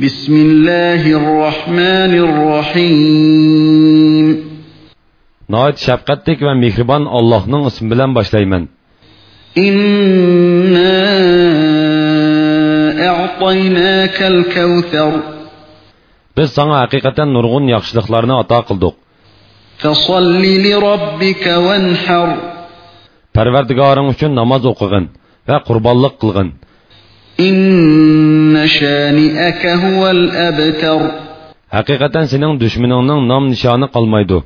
بسم الله الرحمن الرحيم Nəhayət şəfqətlik və mehriban Allah'ın ismi bilan başlayman. إنا أعطيناك الكوثر Biz sana haqiqatan nurg'un yaxshiliklarni ato qildik. فصل لربك وانحر Parvardigoring uchun namoz o'qig'in va qurbonlik qilg'in. إن شانئك هو الأبتر. حقيقة سنن دشمنن نام نشانه قلميدو